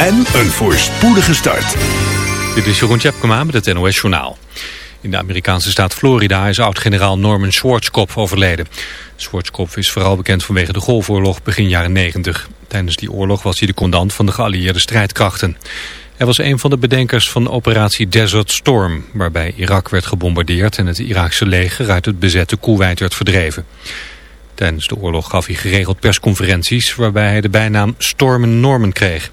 en een voorspoedige start. Dit is Jeroen Tjepkema met het NOS Journaal. In de Amerikaanse staat Florida is oud-generaal Norman Schwarzkopf overleden. Schwarzkopf is vooral bekend vanwege de Golfoorlog begin jaren 90. Tijdens die oorlog was hij de commandant van de geallieerde strijdkrachten. Hij was een van de bedenkers van operatie Desert Storm... waarbij Irak werd gebombardeerd en het Iraakse leger uit het bezette Koeweit werd verdreven. Tijdens de oorlog gaf hij geregeld persconferenties... waarbij hij de bijnaam Stormen Norman kreeg.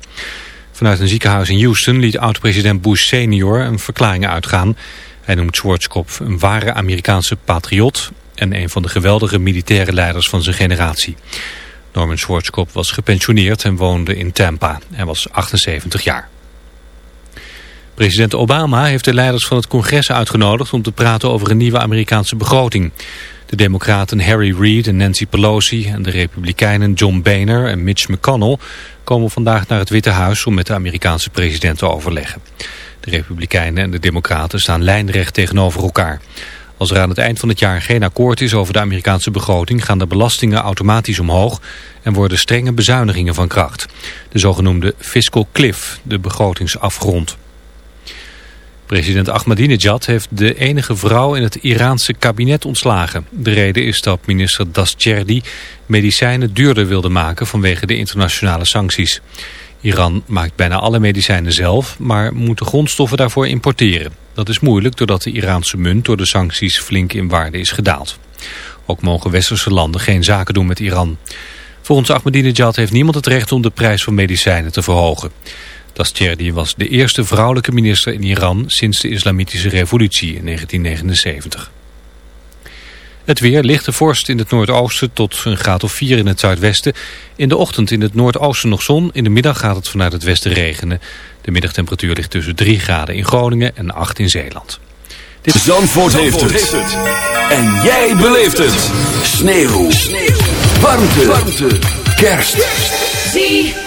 Vanuit een ziekenhuis in Houston liet oud-president Bush senior een verklaring uitgaan. Hij noemt Schwarzkopf een ware Amerikaanse patriot... en een van de geweldige militaire leiders van zijn generatie. Norman Schwarzkopf was gepensioneerd en woonde in Tampa. Hij was 78 jaar. President Obama heeft de leiders van het congres uitgenodigd om te praten over een nieuwe Amerikaanse begroting. De democraten Harry Reid en Nancy Pelosi en de republikeinen John Boehner en Mitch McConnell komen vandaag naar het Witte Huis om met de Amerikaanse president te overleggen. De republikeinen en de democraten staan lijnrecht tegenover elkaar. Als er aan het eind van het jaar geen akkoord is over de Amerikaanse begroting gaan de belastingen automatisch omhoog en worden strenge bezuinigingen van kracht. De zogenoemde fiscal cliff, de begrotingsafgrond. President Ahmadinejad heeft de enige vrouw in het Iraanse kabinet ontslagen. De reden is dat minister Dascherdi medicijnen duurder wilde maken vanwege de internationale sancties. Iran maakt bijna alle medicijnen zelf, maar moet de grondstoffen daarvoor importeren. Dat is moeilijk doordat de Iraanse munt door de sancties flink in waarde is gedaald. Ook mogen westerse landen geen zaken doen met Iran. Volgens Ahmadinejad heeft niemand het recht om de prijs van medicijnen te verhogen. Dastjerdi was de eerste vrouwelijke minister in Iran sinds de islamitische revolutie in 1979. Het weer lichte vorst in het noordoosten tot een graad of 4 in het zuidwesten. In de ochtend in het noordoosten nog zon. In de middag gaat het vanuit het westen regenen. De middagtemperatuur ligt tussen 3 graden in Groningen en 8 in Zeeland. Dit... Zandvoort, Zandvoort heeft, het. En jij beleeft het. Sneeuw. Sneeuw. Warmte. Warmte. Kerst. ZFM.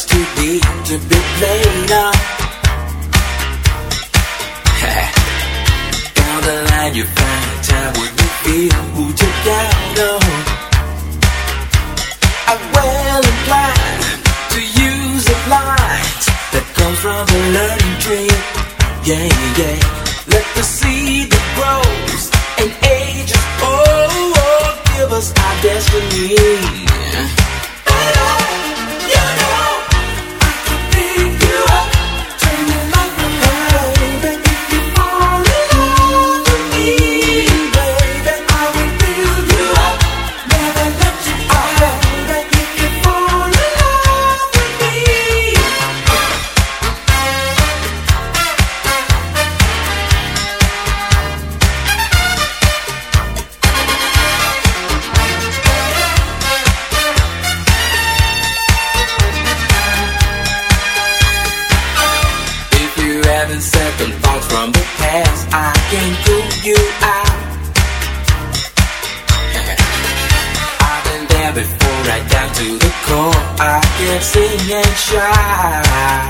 Is too deep to be played on. Down the line you find time when you feel who took out on. I'm well inclined to use the light that comes from the learning tree. Yeah, yeah. Let the seed that grows and ages, oh, oh give us our destiny. Sing and shout.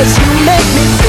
Cause you make me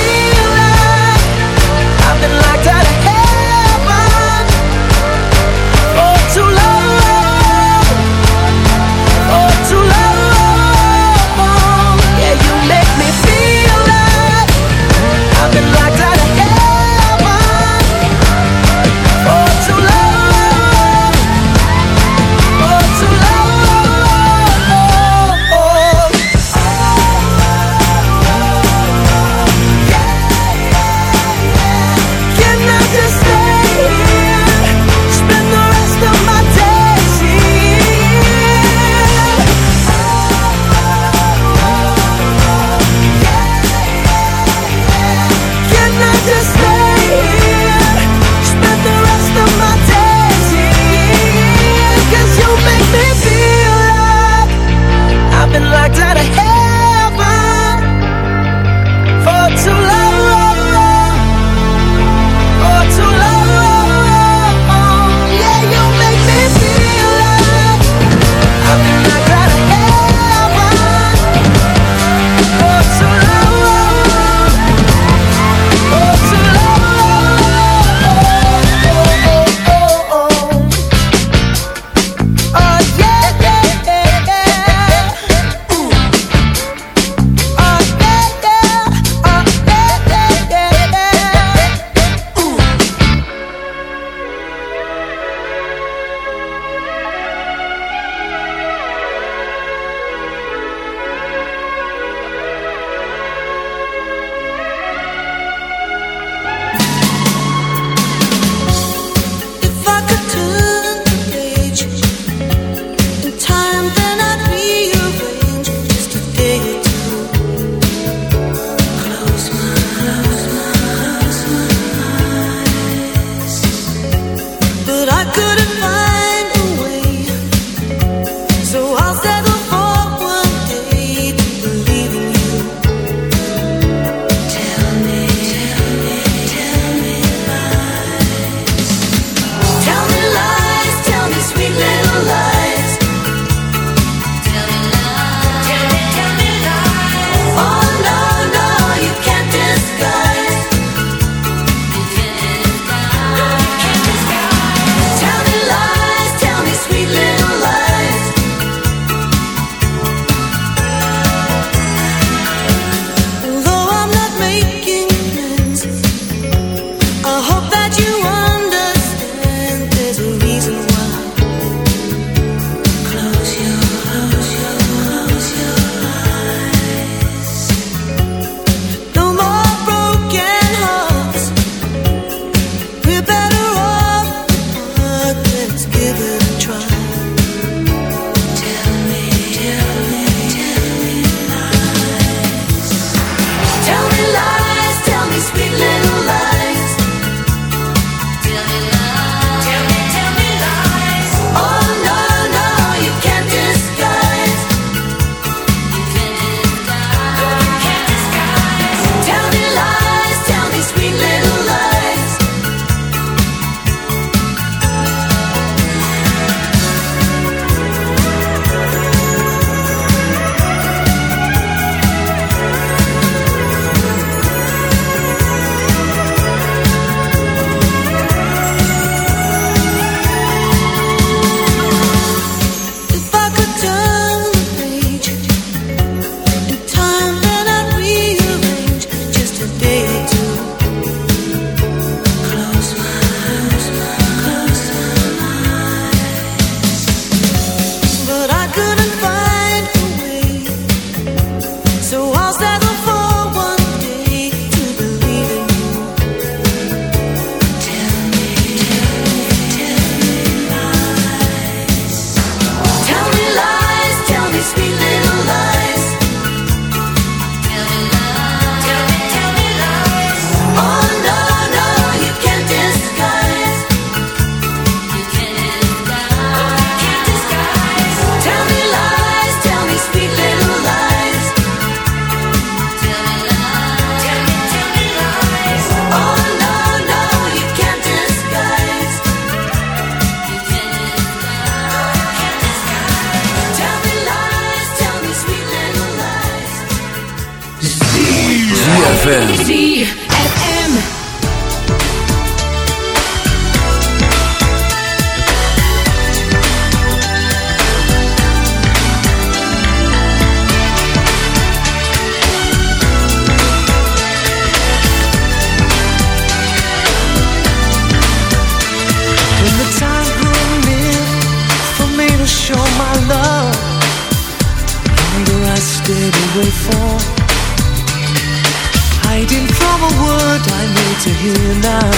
hiding from a word I need to hear now.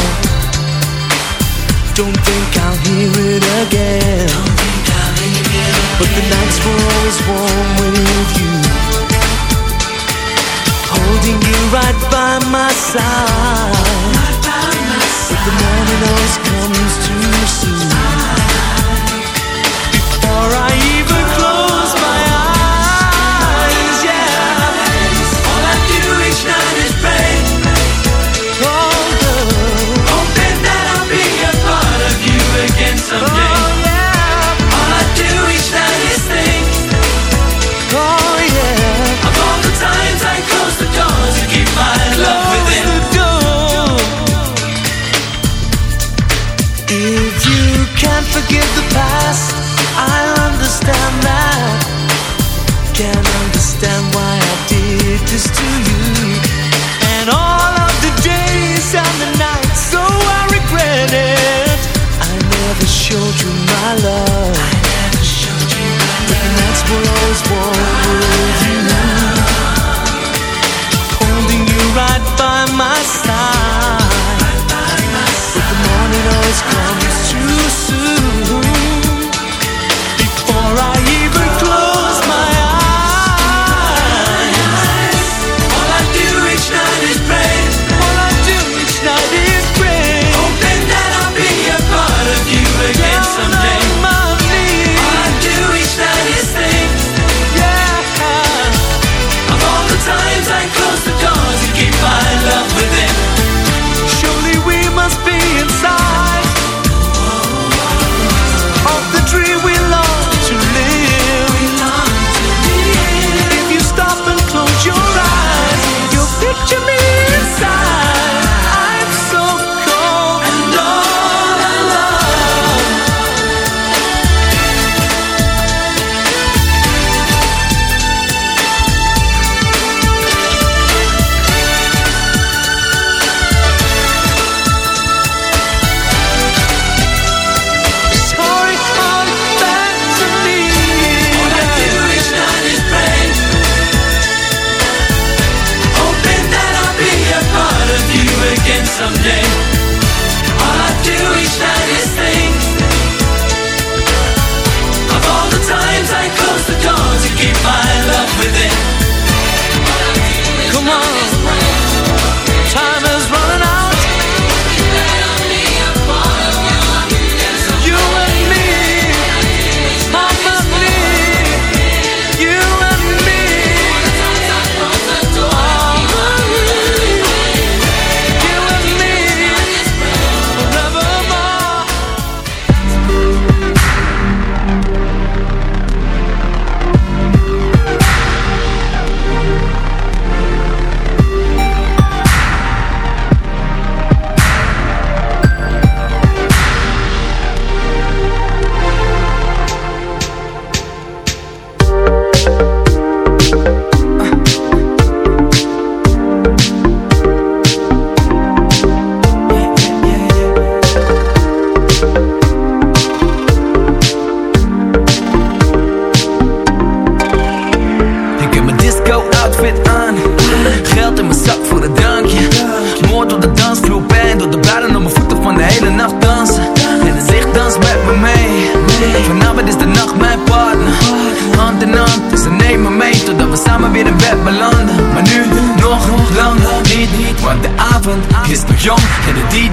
Don't think I'll hear it again. But the nights were always warm with you, holding you right by my side. But the morning always comes too soon before I even.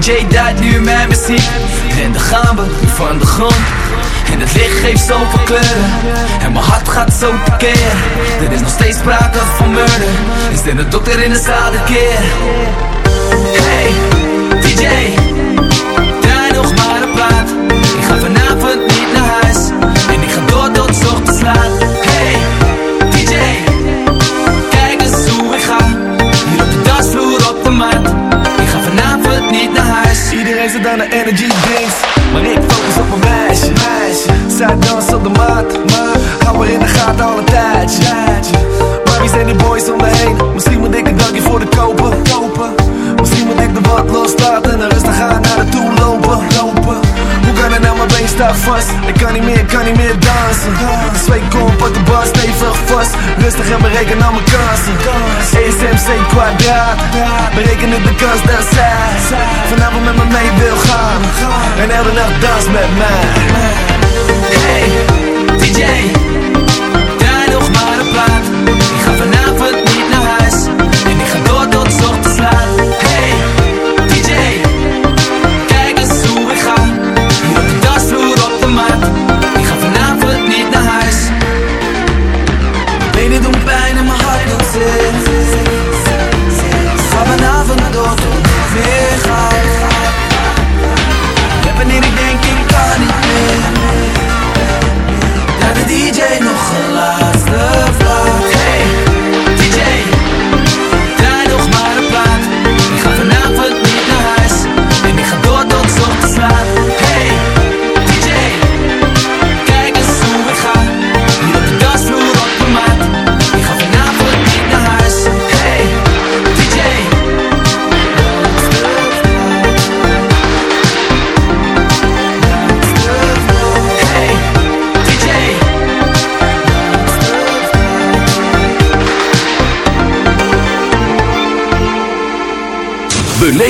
DJ duidt nu met mijn En dan gaan we van de grond. En het licht geeft zoveel kleuren. En mijn hart gaat zo tekeer Er is nog steeds sprake van murder. Is dit een dokter in de zaal keer? Hey, DJ Draai nog maar een plaat. Ik ga vanavond niet naar huis. En ik ga door tot ochtends aan de energy drinks Maar ik focus op een meisje, meisje. Zij danst op de maat, maar hou maar in de gaten al een tijdje. Maar wie zijn die boys om me heen? Misschien moet ik een dankje voor de kopen, kopen. Misschien moet ik de wat loslaten en rustig gaan naar de toe lopen. Hoe kan het nou, mijn been staat vast. Ik kan niet meer, kan niet meer dansen. Komt op de bar, stevig vast. Rustig en bereken al mijn kansen. ESMC kwadraat. Berekenen de kans dat zij Vanavond met me mee wil gaan. En elke nacht dans met mij. Hey, DJ, draai nog maar een plaat. Ik ga vanavond niet naar huis. En ik ga door tot ochtends laat.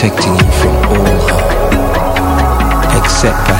Protecting you from all harm, except perhaps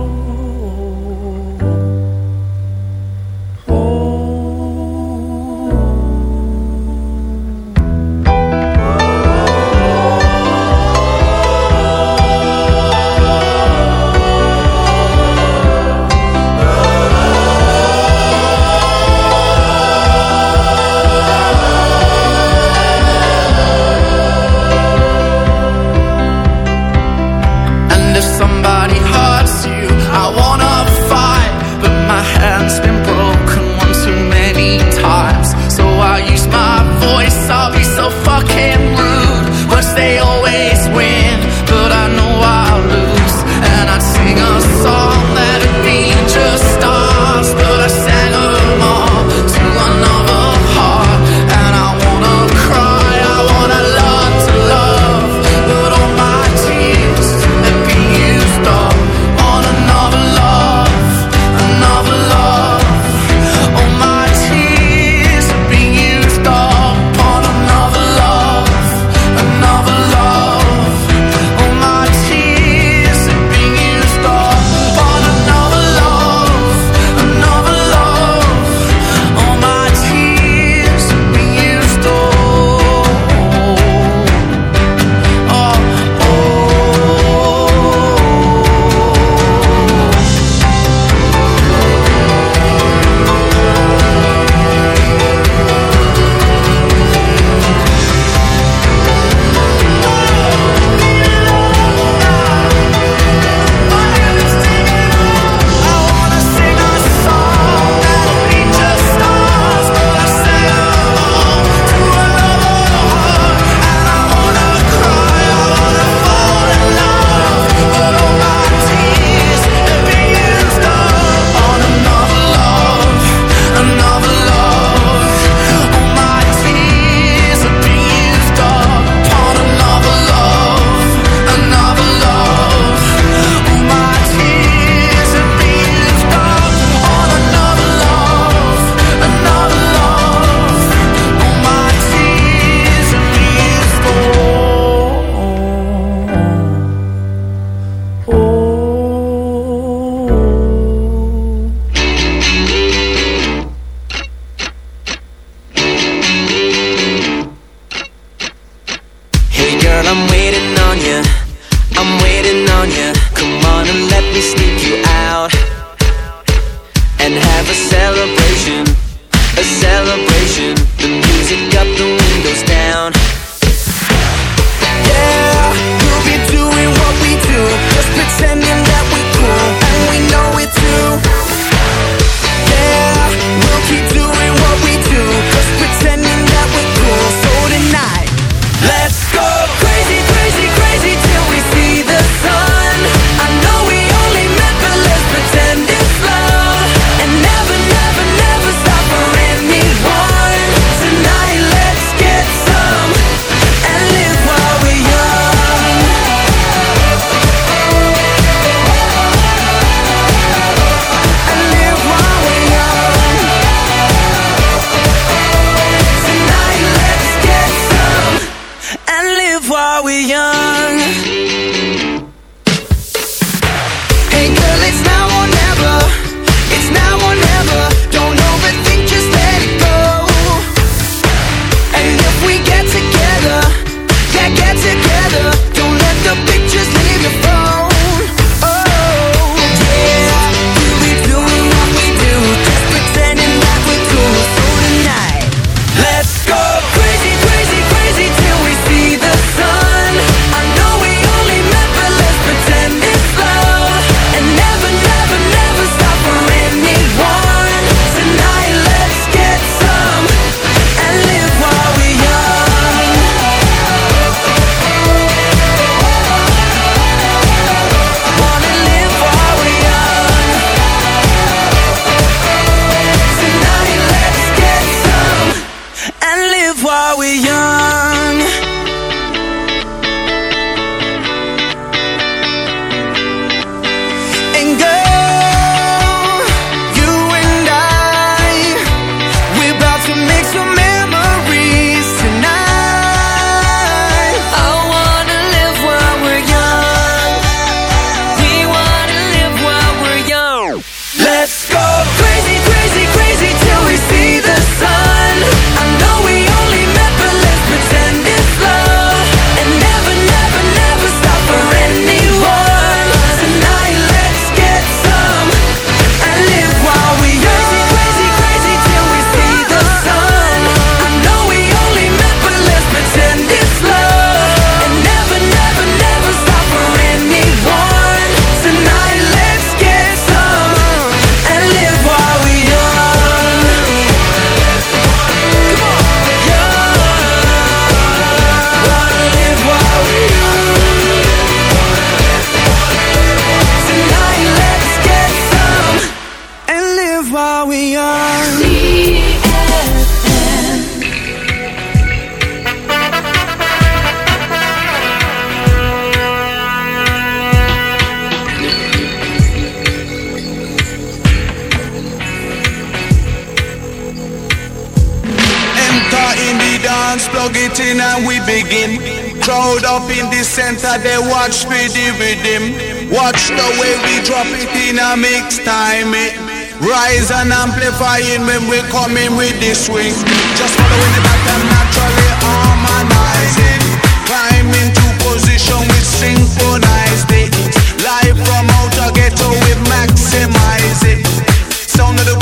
In and we begin. Crowd up in the center, they watch for the rhythm. Watch the way we drop it in a mix time. It rise and amplifying when we coming with the swing. Just following the pattern naturally harmonizing. Climb into position with synchronized it. Live from outer ghetto we maximize it. Sound of the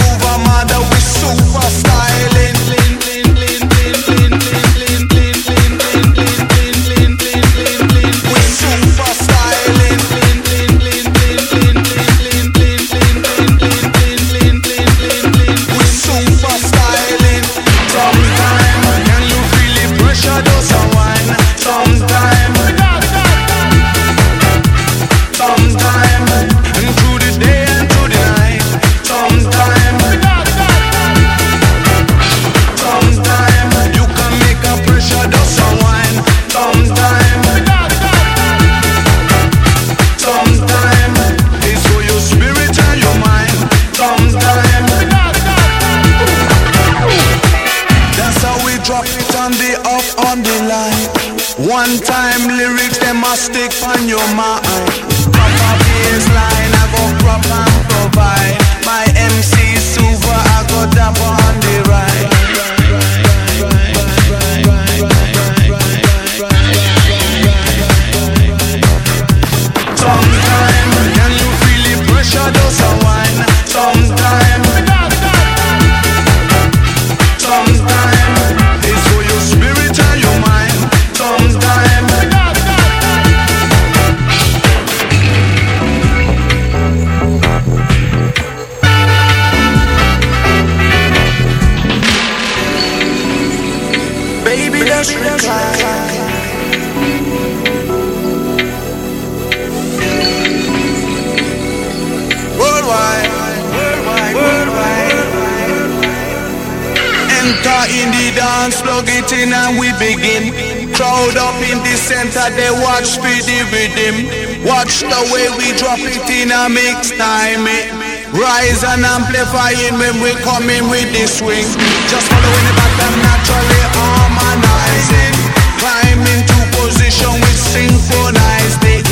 mix time. eh. Rise and amplifying when we coming with the swing. Just following the pattern naturally harmonizing. Climb into position with synchronized it.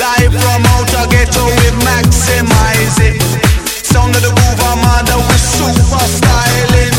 Live from outer ghetto we maximize it. Sound of the groove armada we super styling.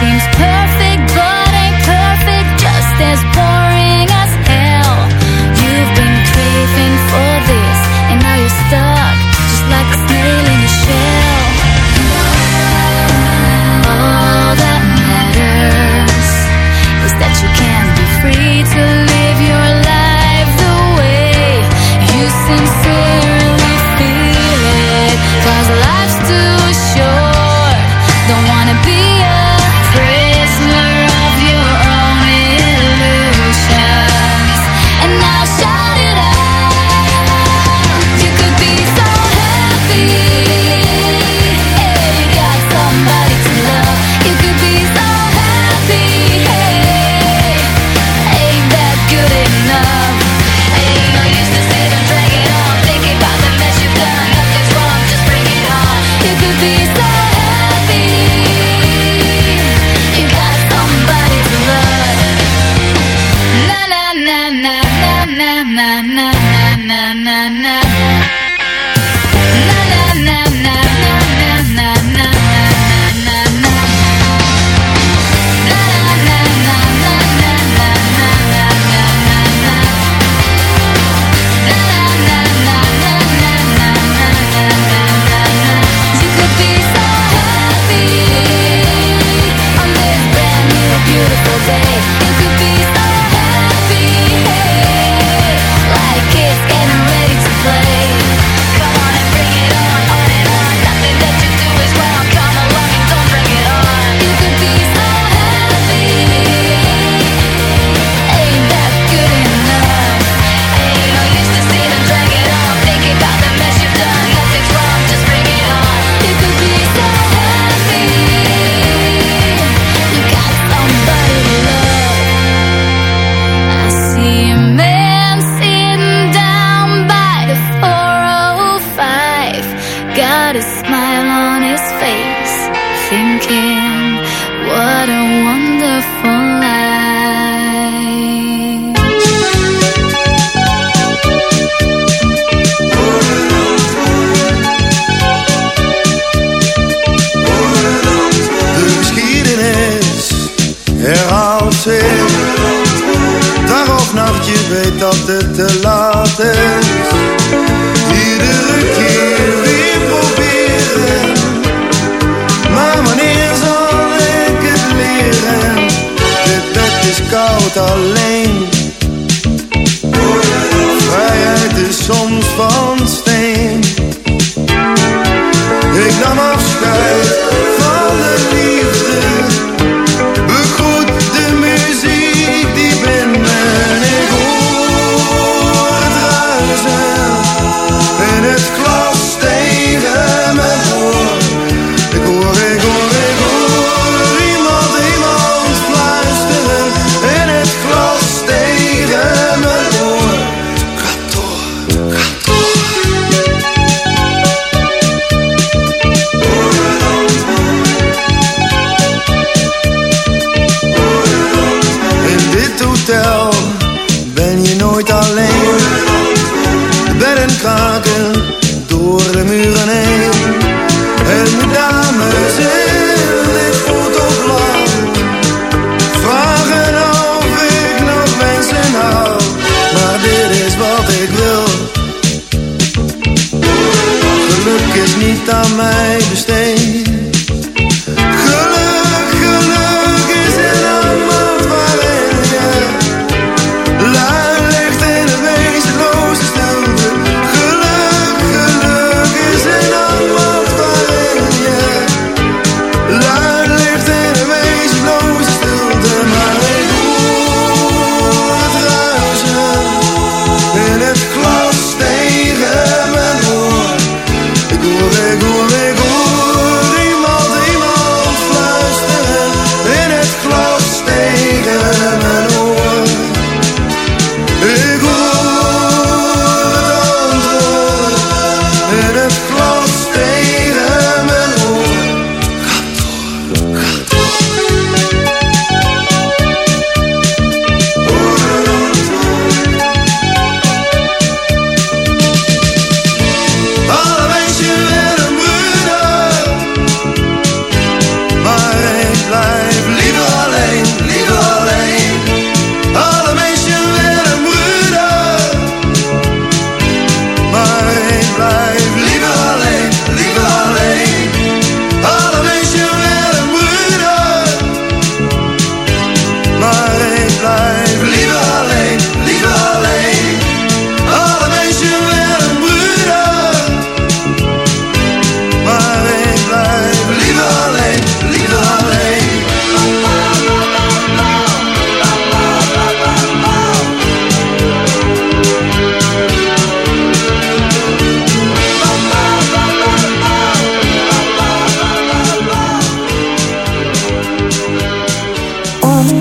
Seems perfect,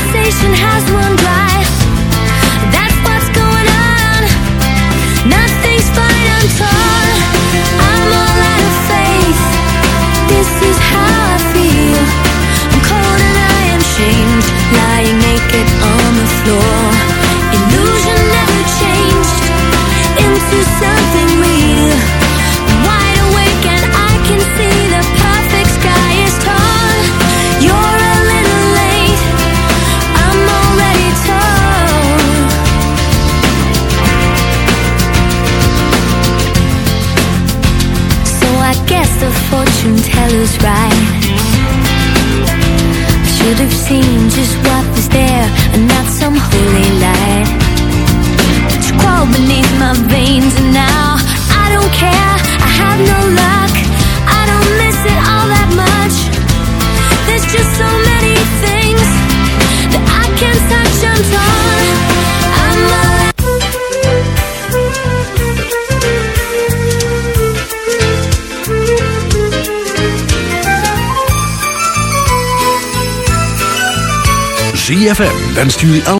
Has run dry. That's what's going on. Nothing's fine, I'm torn. I'm all out of faith. This is how I feel. I'm cold and I am shamed, lying naked on the floor. Illusion never changed into something real. colors right. I should have seen just what was there And not some holy light. It's crawled beneath my veins And now I don't care. I have no love. 3FM wenst jullie al